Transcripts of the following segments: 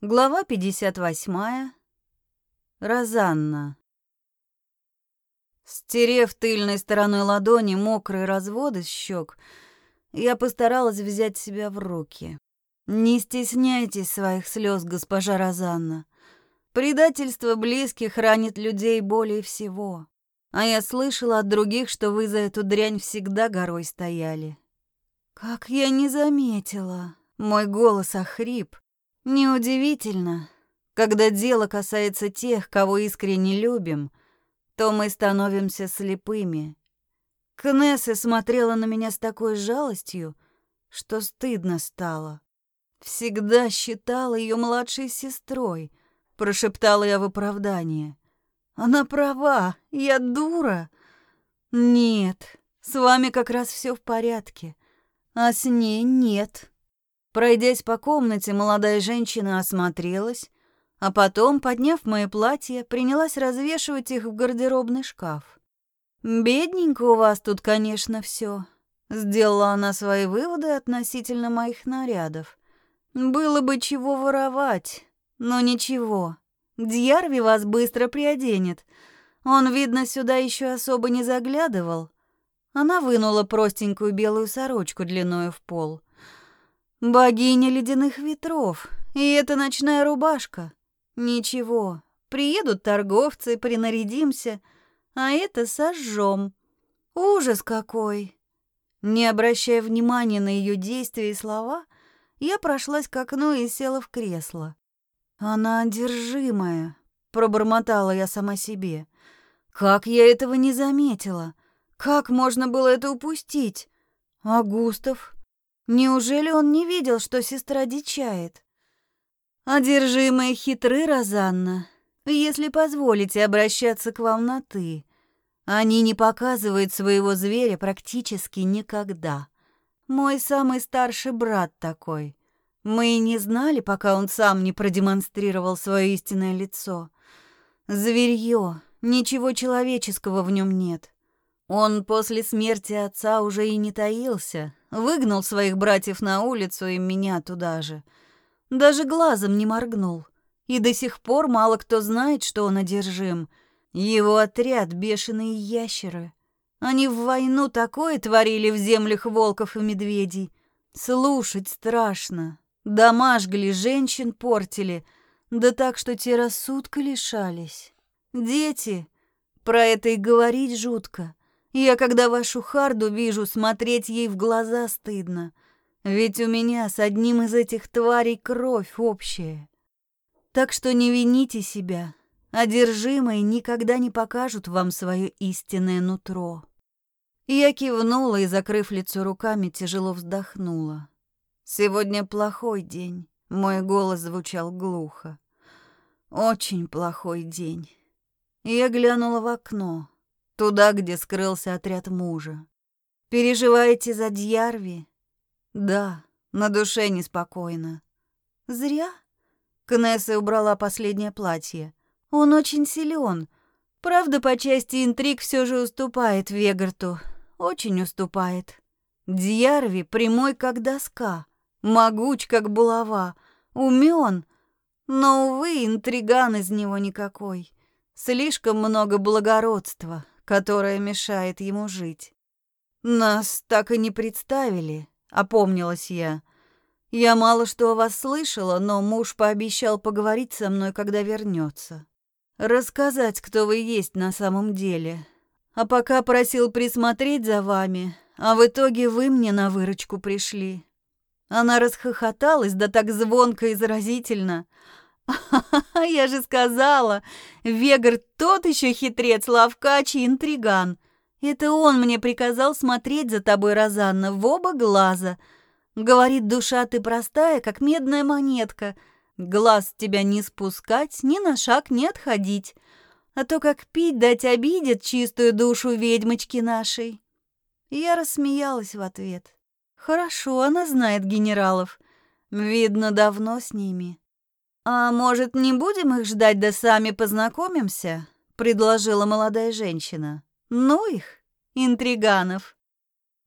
Глава 58. Розанна. Стерев тыльной стороной ладони мокрые разводы с щек, я постаралась взять себя в руки. Не стесняйтесь своих слез, госпожа Розанна. Предательство близких ранит людей более всего. А я слышала от других, что вы за эту дрянь всегда горой стояли. Как я не заметила. Мой голос охрип, Неудивительно, когда дело касается тех, кого искренне любим, то мы становимся слепыми. Кнесса смотрела на меня с такой жалостью, что стыдно стало. Всегда считала ее младшей сестрой, прошептала я в оправдание. Она права, я дура. Нет, с вами как раз все в порядке, а с ней нет. Пройдясь по комнате, молодая женщина осмотрелась, а потом, подняв мои платья, принялась развешивать их в гардеробный шкаф. «Бедненько у вас тут, конечно, все. Сделала она свои выводы относительно моих нарядов. «Было бы чего воровать, но ничего. Дьярви вас быстро приоденет. Он, видно, сюда еще особо не заглядывал». Она вынула простенькую белую сорочку длиною в пол. Богиня ледяных ветров, и эта ночная рубашка. Ничего, приедут торговцы, принарядимся, а это сожжем. Ужас какой! Не обращая внимания на ее действия и слова, я прошлась к окну и села в кресло. Она одержимая, пробормотала я сама себе. Как я этого не заметила? Как можно было это упустить? А Густав? Неужели он не видел, что сестра дичает? Одержимые хитры, Розанна, если позволите обращаться к вам на «ты». Они не показывают своего зверя практически никогда. Мой самый старший брат такой. Мы и не знали, пока он сам не продемонстрировал свое истинное лицо. Зверье, ничего человеческого в нем нет. Он после смерти отца уже и не таился, выгнал своих братьев на улицу и меня туда же. Даже глазом не моргнул. И до сих пор мало кто знает, что он одержим. Его отряд — бешеные ящеры. Они в войну такое творили в землях волков и медведей. Слушать страшно. Дома жгли, женщин портили. Да так, что те рассудка лишались. Дети, про это и говорить жутко. Я, когда вашу Харду вижу, смотреть ей в глаза стыдно. Ведь у меня с одним из этих тварей кровь общая. Так что не вините себя. Одержимые никогда не покажут вам свое истинное нутро. Я кивнула и, закрыв лицо руками, тяжело вздохнула. Сегодня плохой день. Мой голос звучал глухо. Очень плохой день. Я глянула в окно. Туда, где скрылся отряд мужа. Переживаете за Дьярви? Да, на душе неспокойно. Зря. Кнесса убрала последнее платье. Он очень силен. Правда, по части интриг все же уступает Вегарту. Очень уступает. Дьярви прямой, как доска. Могуч, как булава. Умен. Но, увы, интриган из него никакой. Слишком много благородства, которая мешает ему жить. Нас так и не представили, опомнилась я. Я мало что о вас слышала, но муж пообещал поговорить со мной, когда вернется. Рассказать, кто вы есть на самом деле. А пока просил присмотреть за вами, а в итоге вы мне на выручку пришли. Она расхохоталась, да так звонко и заразительно, я же сказала, Вегар тот еще хитрец, лавкач и интриган. Это он мне приказал смотреть за тобой, Розанна, в оба глаза. Говорит, душа ты простая, как медная монетка. Глаз тебя не спускать, ни на шаг не отходить. А то как пить дать обидит чистую душу ведьмочки нашей. Я рассмеялась в ответ. Хорошо, она знает генералов. Видно, давно с ними. «А может, не будем их ждать, да сами познакомимся?» — предложила молодая женщина. «Ну их, интриганов!»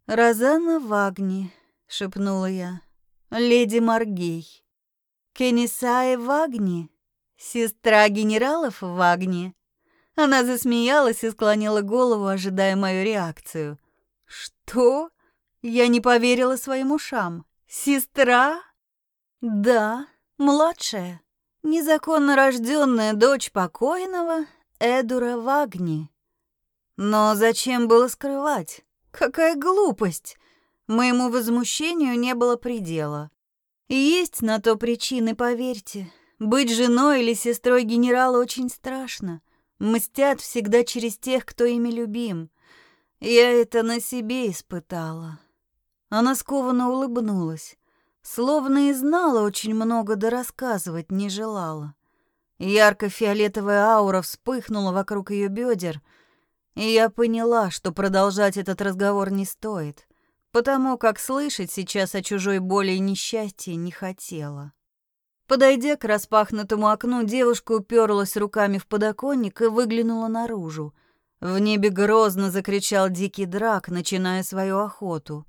«Розанна Вагни», — шепнула я. «Леди Маргей». Кенисаe Вагни, сестра генералов Вагни. Она засмеялась и склонила голову, ожидая мою реакцию. Что? Я не поверила своим ушам. Сестра? Да, младшая, незаконно рожденная дочь покойного Эдура Вагни. Но зачем было скрывать? Какая глупость! Моему возмущению не было предела. Есть на то причины, поверьте. Быть женой или сестрой генерала очень страшно. Мстят всегда через тех, кто ими любим. Я это на себе испытала. Она скованно улыбнулась, словно и знала очень много, да рассказывать не желала. Ярко-фиолетовая аура вспыхнула вокруг ее бедер, и я поняла, что продолжать этот разговор не стоит, потому как слышать сейчас о чужой боли и несчастье не хотела. Подойдя к распахнутому окну, девушка уперлась руками в подоконник и выглянула наружу. В небе грозно закричал дикий драк, начиная свою охоту.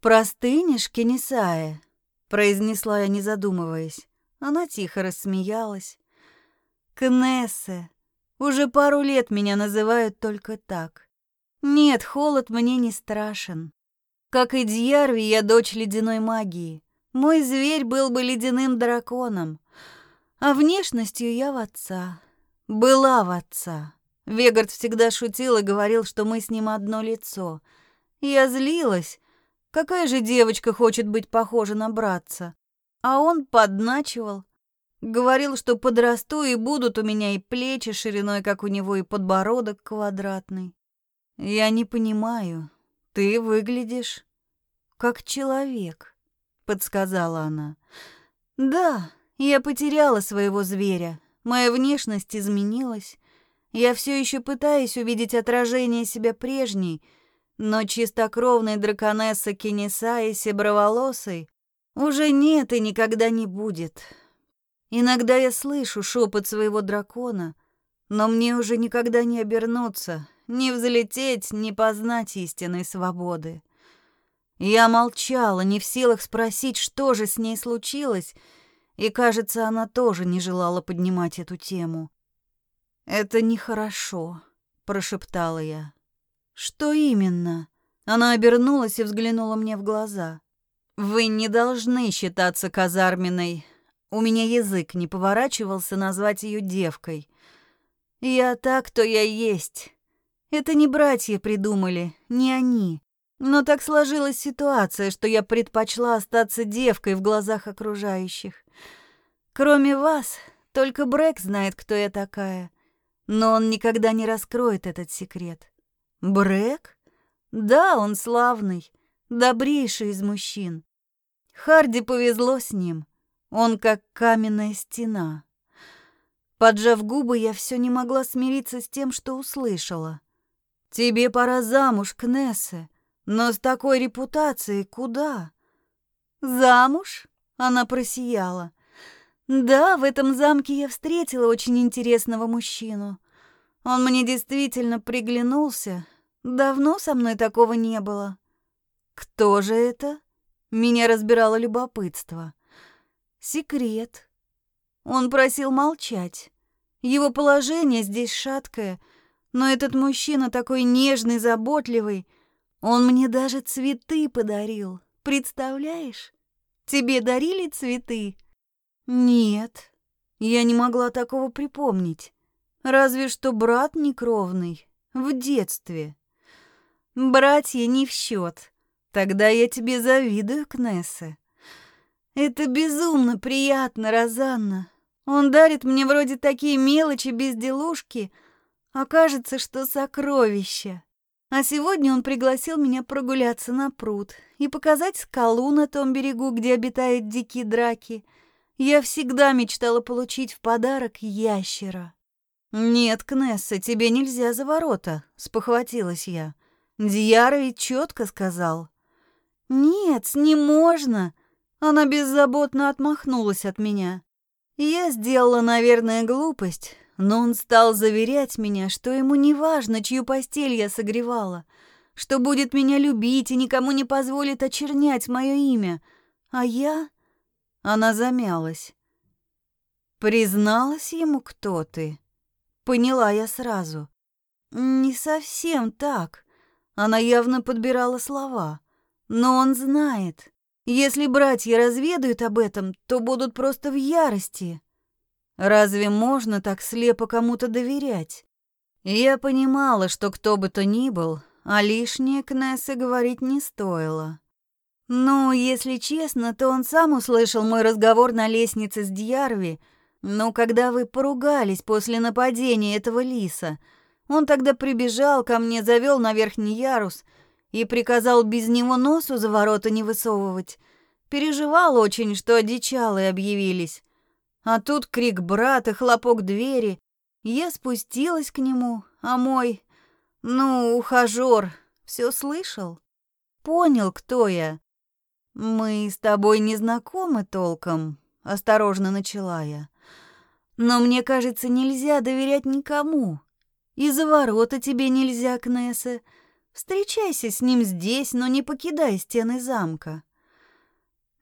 «Простынешь, Кенисая?» — произнесла я, не задумываясь. Она тихо рассмеялась. «Кнессе, уже пару лет меня называют только так. Нет, холод мне не страшен. Как и Дьярви, я дочь ледяной магии. Мой зверь был бы ледяным драконом. А внешностью я в отца. Была в отца. Вегард всегда шутил и говорил, что мы с ним одно лицо. Я злилась, Какая же девочка хочет быть похожа на братца? А он подначивал. Говорил, что подрасту и будут у меня и плечи шириной, как у него, и подбородок квадратный. Я не понимаю. Ты выглядишь как человек, подсказала она. Да, я потеряла своего зверя. Моя внешность изменилась. Я все еще пытаюсь увидеть отражение себя прежней, но чистокровной драконессы Кенесаи Себроволосой уже нет и никогда не будет. Иногда я слышу шепот своего дракона, но мне уже никогда не обернуться, не взлететь, не познать истинной свободы. Я молчала, не в силах спросить, что же с ней случилось, и, кажется, она тоже не желала поднимать эту тему. «Это нехорошо», — прошептала я. «Что именно?» Она обернулась и взглянула мне в глаза. «Вы не должны считаться казарменной. У меня язык не поворачивался назвать ее девкой. Я так, то я есть. Это не братья придумали, не они. Но так сложилась ситуация, что я предпочла остаться девкой в глазах окружающих. Кроме вас, только Брэк знает, кто я такая. Но он никогда не раскроет этот секрет. Брэк? Да, он славный, добрейший из мужчин. Харди повезло с ним. Он как каменная стена. Поджав губы, я все не могла смириться с тем, что услышала. «Тебе пора замуж, Кнессе, но с такой репутацией куда?» «Замуж?» — она просияла. «Да, в этом замке я встретила очень интересного мужчину. Он мне действительно приглянулся, Давно со мной такого не было. Кто же это? Меня разбирало любопытство. Секрет. Он просил молчать. Его положение здесь шаткое, но этот мужчина такой нежный, заботливый. Он мне даже цветы подарил. Представляешь? Тебе дарили цветы? Нет. Я не могла такого припомнить. Разве что брат некровный в детстве. Братья не в счет. Тогда я тебе завидую, Кнессе. Это безумно приятно, Розанна. Он дарит мне вроде такие мелочи, безделушки, а кажется, что сокровища. А сегодня он пригласил меня прогуляться на пруд и показать скалу на том берегу, где обитают дикие драки. Я всегда мечтала получить в подарок ящера. «Нет, Кнесса, тебе нельзя за ворота», — спохватилась я. Дьяра ведь четко сказал. «Нет, не можно!» Она беззаботно отмахнулась от меня. Я сделала, наверное, глупость, но он стал заверять меня, что ему не важно, чью постель я согревала, что будет меня любить и никому не позволит очернять мое имя. А я... Она замялась. Призналась ему, кто ты? Поняла я сразу. Не совсем так. Она явно подбирала слова. Но он знает. Если братья разведают об этом, то будут просто в ярости. Разве можно так слепо кому-то доверять? Я понимала, что кто бы то ни был, а лишнее Кнессе говорить не стоило. Ну, если честно, то он сам услышал мой разговор на лестнице с Дьярви, но когда вы поругались после нападения этого лиса, он тогда прибежал ко мне, завел на верхний ярус и приказал без него носу за ворота не высовывать. Переживал очень, что одичалые объявились. А тут крик брата, хлопок двери. Я спустилась к нему, а мой, ну, ухажёр, все слышал. Понял, кто я. Мы с тобой не знакомы толком, осторожно начала я. Но мне кажется, нельзя доверять никому. И за ворота тебе нельзя, Кнесса. Встречайся с ним здесь, но не покидай стены замка.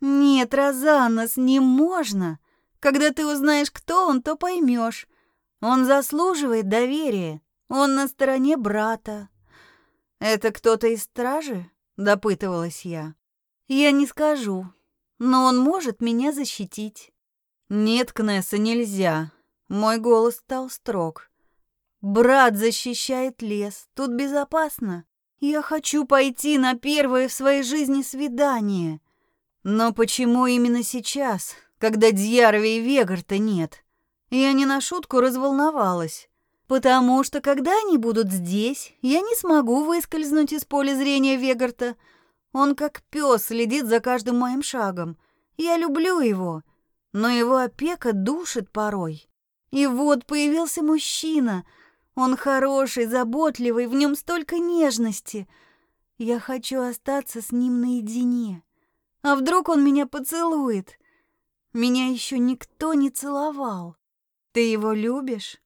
Нет, Розанна, с ним можно. Когда ты узнаешь, кто он, то поймешь. Он заслуживает доверия. Он на стороне брата. Это кто-то из стражи? Допытывалась я. Я не скажу, но он может меня защитить. Нет, Кнесса, нельзя. Мой голос стал строг. Брат защищает лес, тут безопасно. Я хочу пойти на первое в своей жизни свидание. Но почему именно сейчас, когда Дьярви и Вегарта нет? Я не на шутку разволновалась. Потому что когда они будут здесь, я не смогу выскользнуть из поля зрения Вегарта. Он как пес следит за каждым моим шагом. Я люблю его, но его опека душит порой. И вот появился мужчина. Он хороший, заботливый, в нем столько нежности. Я хочу остаться с ним наедине. А вдруг он меня поцелует? Меня еще никто не целовал. Ты его любишь?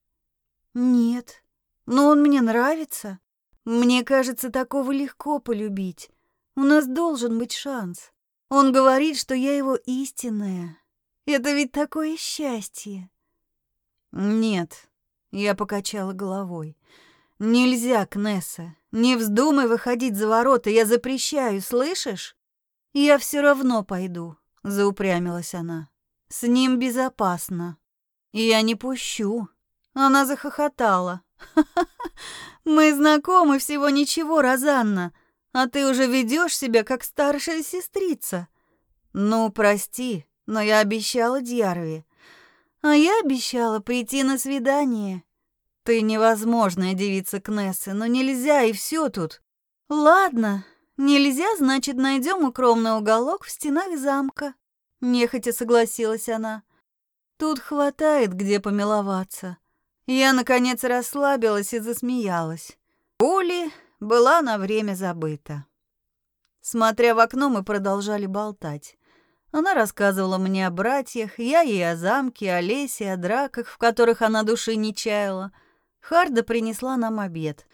Нет. Но он мне нравится. Мне кажется, такого легко полюбить. У нас должен быть шанс. Он говорит, что я его истинная. Это ведь такое счастье. Нет, я покачала головой. Нельзя, Кнесса. Не вздумай выходить за ворота, я запрещаю, слышишь? Я все равно пойду, заупрямилась она. С ним безопасно. Я не пущу. Она захохотала. Мы знакомы всего ничего, Розанна, а ты уже ведешь себя как старшая сестрица. Ну, прости, но я обещала Дьярове. А я обещала прийти на свидание. Ты невозможная девица Кнессы, но нельзя и все тут. Ладно, нельзя, значит, найдем укромный уголок в стенах замка. Нехотя согласилась она. Тут хватает где помиловаться. Я, наконец, расслабилась и засмеялась. Ули была на время забыта. Смотря в окно, мы продолжали болтать. Она рассказывала мне о братьях, я ей о замке, о лесе, о драках, в которых она души не чаяла. Харда принесла нам обед.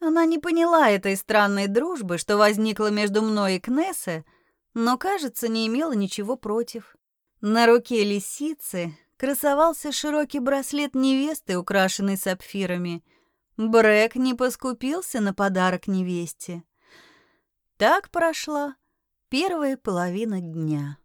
Она не поняла этой странной дружбы, что возникла между мной и Кнессе, но, кажется, не имела ничего против. На руке лисицы красовался широкий браслет невесты, украшенный сапфирами. Брэк не поскупился на подарок невесте. Так прошла первая половина дня.